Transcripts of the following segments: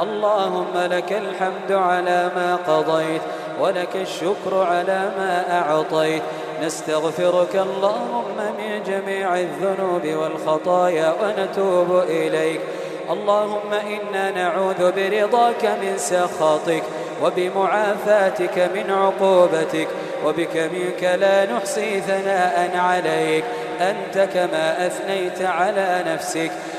اللهم لك الحمد على ما قضيت ولك الشكر على ما أعطيت. نستغفرك اللهم من جميع الذنوب والخطايا ونتوب إليك. اللهم إنا نعوذ برضاك من سخطك وبمعافاتك من عقوبتك وبك منك لا نحصي ثناء عليك. أنت كما أثنيت على نفسك.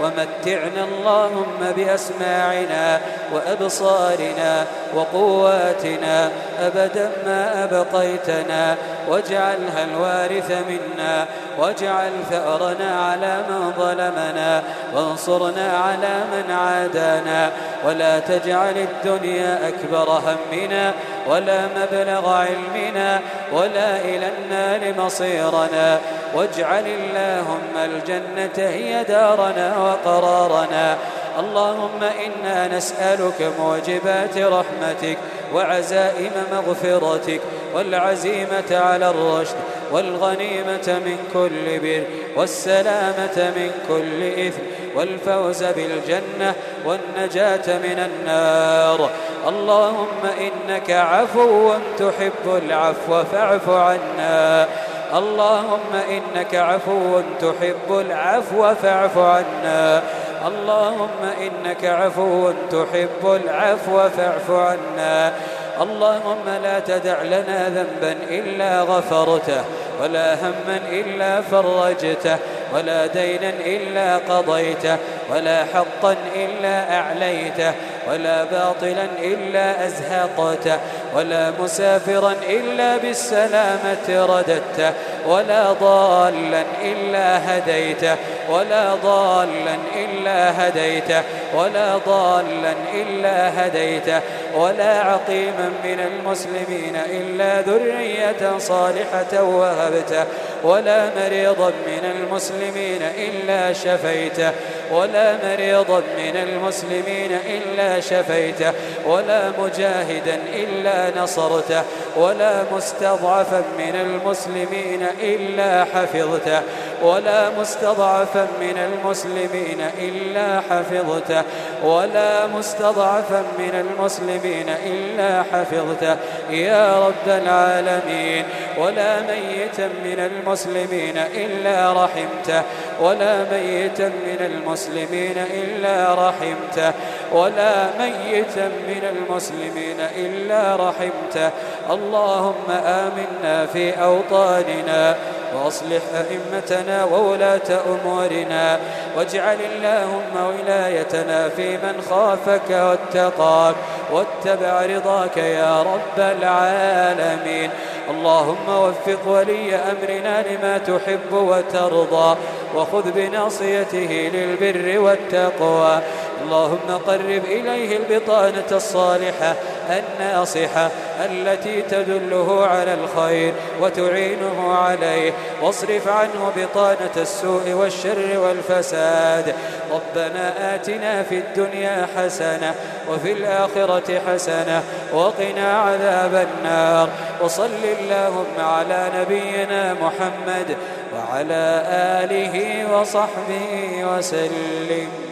ومتعنا اللهم بأسماعنا وأبصارنا وقواتنا أبدا ما أبقيتنا واجعلها الوارث منا واجعل ثأرنا على من ظلمنا وانصرنا على من عادانا ولا تجعل الدنيا أكبر همنا ولا مبلغ علمنا ولا إلى النار مصيرنا واجعل اللهم الجنة هي دارنا وقرارنا. اللهم إنا نسألك موجبات رحمتك وعزائم مغفرتك والعزيمة على الرشد والغنيمة من كل بر والسلامة من كل إثم والفوز بالجنة والنجاة من النار. اللهم إنك عفو تحب العفو فاعف عنا. اللهم إنك عفو تحب العفو فاعف عنا. اللهم إنك عفو تحب العفو فاعف عنا. اللهم لا تدع لنا ذنبا إلا غفرته ولا هما إلا فرجته ولا دينا إلا قضيته ولا حقا إلا أعليته ولا باطلا إلا أزهقته ولا مسافرا إلا بالسلامة رددته ولا ضالا إلا هديته ولا ضالا إلا هديته ولا ضالا إلا هديته ولا عقيما من المسلمين إلا ذرية صالحة وهبته ولا مريضا من المسلمين إلا شفيته ولا مريضا من المسلمين إلا شفيته ولا مجاهدا إلا نصرته ولا مستضعفا من المسلمين إلا حفظته. ولا مستضعفا من المسلمين إلا حفظته. ولا مستضعفا من المسلمين إلا حفظته. يا رب العالمين ولا ميتا من المسلمين إلا رحمته. ولا ميتا من المسلمين إلا رحمته. ولا ميتا من المسلمين إلا رحمته. اللهم آمنا في أوطاننا. وأصلح أئمتنا وولاة أمورنا واجعل اللهم ولايتنا في من خافك واتقاك واتبع رضاك يا رب العالمين. اللهم وفق ولي أمرنا لما تحب وترضى وخذ بناصيته للبر والتقوى. اللهم قرب إليه البطانة الصالحة الناصحة التي تدله على الخير وتعينه عليه. واصرف عنه بطانة السوء والشر والفساد. ربنا آتنا في الدنيا حسنة وفي الآخرة حسنة وقنا عذاب النار. وصل اللهم على نبينا محمد وعلى آله وصحبه وسلم.